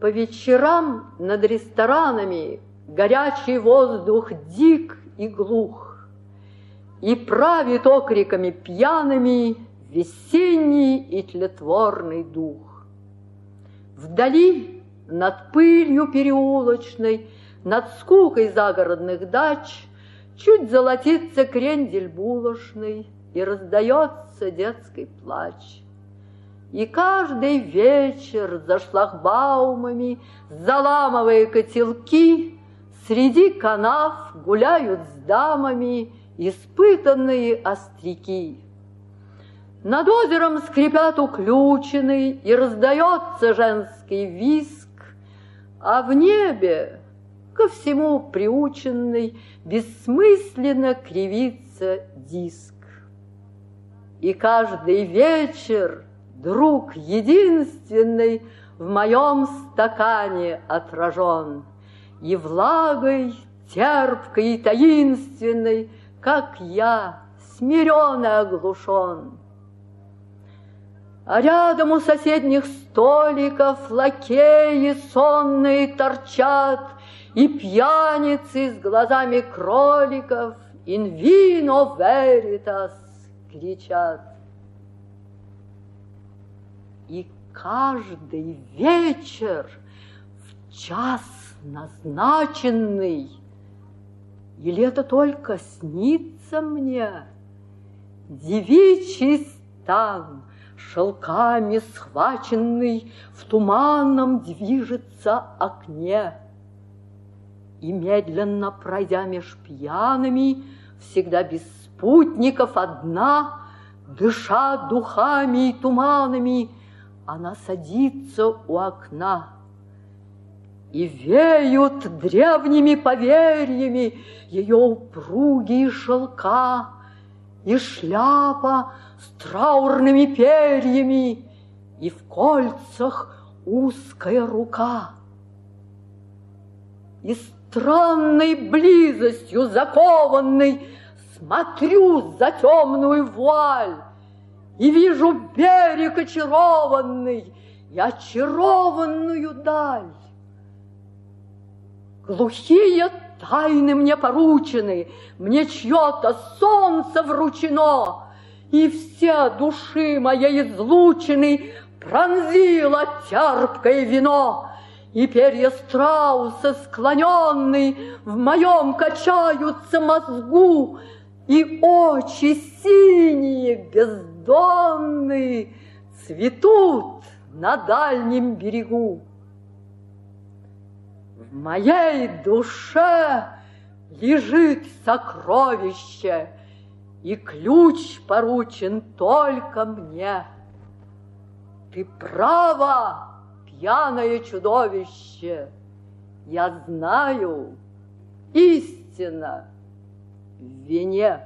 По вечерам над ресторанами Горячий воздух дик и глух, И правит окриками пьяными Весенний и тлетворный дух. Вдали над пылью переулочной, Над скукой загородных дач Чуть золотится крендель булочный И раздается детский плач. И каждый вечер за шлагбаумами, Заламывая котелки, Среди канав гуляют с дамами Испытанные остряки. Над озером скрипят уключены, И раздается женский виск, А в небе, ко всему приученный, Бессмысленно кривится диск. И каждый вечер друг единственный В моем стакане отражен, И влагой терпкой и таинственной, Как я, смирен и оглушен. А рядом у соседних столиков Лакеи сонные торчат, И пьяницы с глазами кроликов «In vino veritas» кричат. И каждый вечер в час назначенный, Или это только снится мне, Девичий стан, шелками схваченный, В туманном движется окне. И медленно пройдя меж пьяными, Всегда без спутников одна, Дыша духами и туманами, она садится у окна. И веют древними поверьями Ее упругие шелка, И шляпа с траурными перьями, И в кольцах узкая рука. И странной близостью закованный Смотрю за темную вуаль, и вижу берег очарованный и очарованную даль. Глухие тайны мне поручены, мне чье-то солнце вручено, и все души моей излучены пронзило терпкое вино, и перья страуса склоненные в моем качаются мозгу, и очи синие бездонные бездонны цветут на дальнем берегу. В моей душе лежит сокровище, И ключ поручен только мне. Ты право, пьяное чудовище, Я знаю, истина в вине.